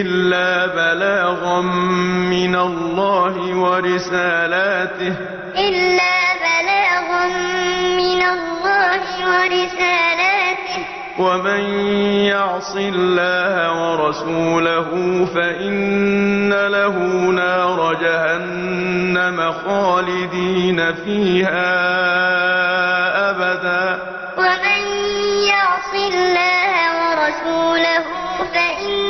إلا بلاغا من الله ورسالاته. إلا بلاغا من الله ورسالاته. ومن يعص الله ورسوله فإن له نار جهنم خالدين فيها أبدا. ومن يعص الله ورسوله فإن